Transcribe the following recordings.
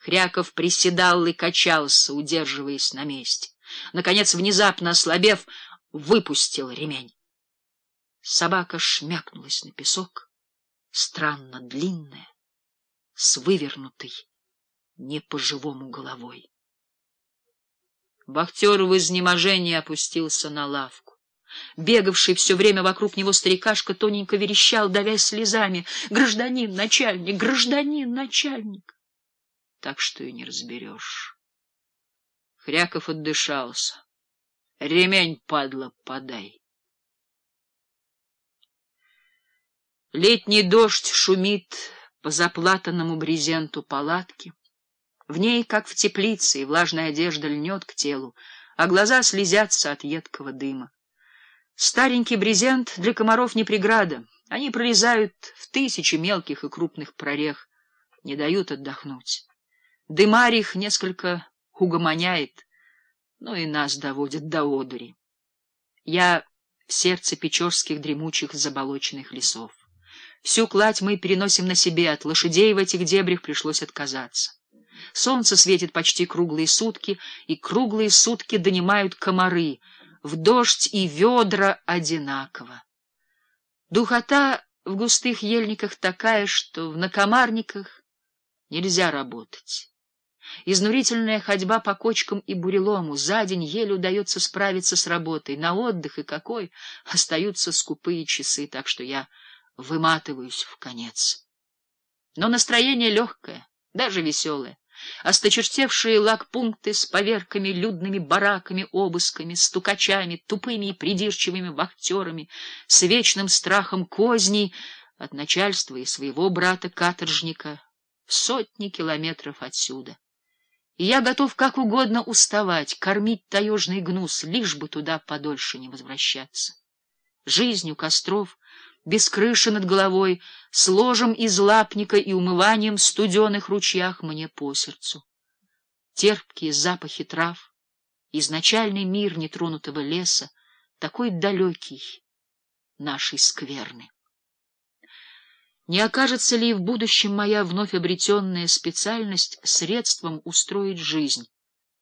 Хряков приседал и качался, удерживаясь на месте. Наконец, внезапно ослабев, выпустил ремень. Собака шмякнулась на песок, странно длинная, с вывернутой, не по-живому головой. Вахтер в изнеможении опустился на лавку. Бегавший все время вокруг него старикашка тоненько верещал, давясь слезами. «Гражданин, начальник! Гражданин, начальник!» Так что и не разберешь. Хряков отдышался. «Ремень, падла, подай!» Летний дождь шумит по заплатанному брезенту палатки. В ней, как в теплице, и влажная одежда льнет к телу, а глаза слезятся от едкого дыма. Старенький брезент для комаров не преграда. Они пролезают в тысячи мелких и крупных прорех, не дают отдохнуть. Дымарь несколько угомоняет, но и нас доводит до одури. Я в сердце печорских дремучих заболоченных лесов. Всю кладь мы переносим на себе, от лошадей в этих дебрях пришлось отказаться. Солнце светит почти круглые сутки, и круглые сутки донимают комары, в дождь и ведра одинаково. Духота в густых ельниках такая, что в накомарниках нельзя работать. Изнурительная ходьба по кочкам и бурелому, за день еле удается справиться с работой, на отдых и какой остаются скупые часы, так что я выматываюсь в конец. Но настроение легкое, даже веселое. Осточертевшие лагпункты с поверками, людными бараками, обысками, стукачами, тупыми и придирчивыми вахтерами, с вечным страхом козней от начальства и своего брата-каторжника сотни километров отсюда. И я готов как угодно уставать, кормить таежный гнус, лишь бы туда подольше не возвращаться. Жизнь у костров — без крыши над головой, с ложем из лапника и умыванием в студеных ручьях мне по сердцу. Терпкие запахи трав, изначальный мир нетронутого леса, такой далекий нашей скверны. Не окажется ли в будущем моя вновь обретенная специальность средством устроить жизнь?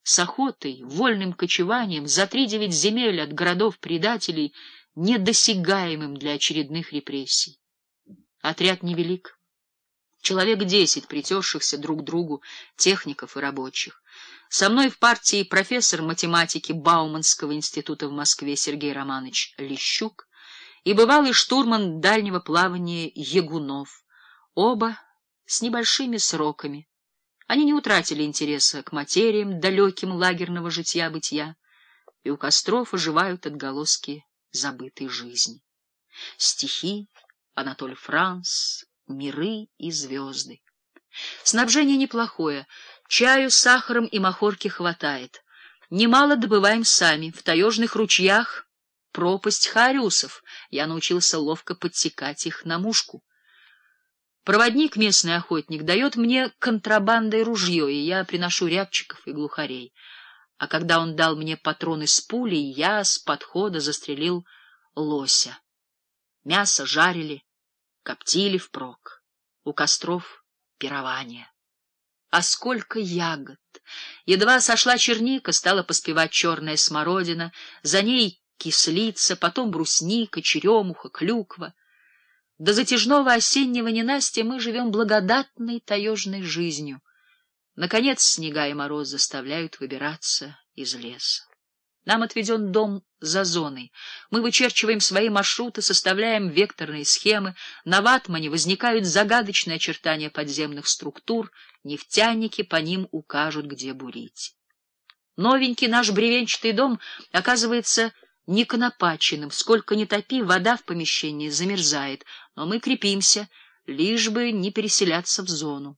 С охотой, вольным кочеванием, за три-девять земель от городов-предателей — недосягаемым для очередных репрессий. Отряд невелик. Человек десять, притершихся друг к другу, техников и рабочих. Со мной в партии профессор математики Бауманского института в Москве Сергей Романович Лещук и бывалый штурман дальнего плавания Ягунов, оба с небольшими сроками. Они не утратили интереса к материям, далеким лагерного житья-бытия, и у костров оживают отголоски забытой жизни. Стихи, Анатоль Франс, миры и звезды. Снабжение неплохое, чаю, сахаром и махорки хватает. Немало добываем сами, в таежных ручьях пропасть хариусов. Я научился ловко подсекать их на мушку. Проводник, местный охотник, дает мне контрабандой ружье, и я приношу рябчиков и глухарей а когда он дал мне патроны с пулей, я с подхода застрелил лося. Мясо жарили, коптили впрок. У костров пирование. А сколько ягод! Едва сошла черника, стала поспевать черная смородина, за ней кислица, потом брусника, черемуха, клюква. До затяжного осеннего ненастья мы живем благодатной таежной жизнью. Наконец снега и мороз заставляют выбираться из леса. Нам отведен дом за зоной. Мы вычерчиваем свои маршруты, составляем векторные схемы. На ватмане возникают загадочные очертания подземных структур. Нефтяники по ним укажут, где бурить. Новенький наш бревенчатый дом оказывается неконопаченным. Сколько ни топи, вода в помещении замерзает. Но мы крепимся, лишь бы не переселяться в зону.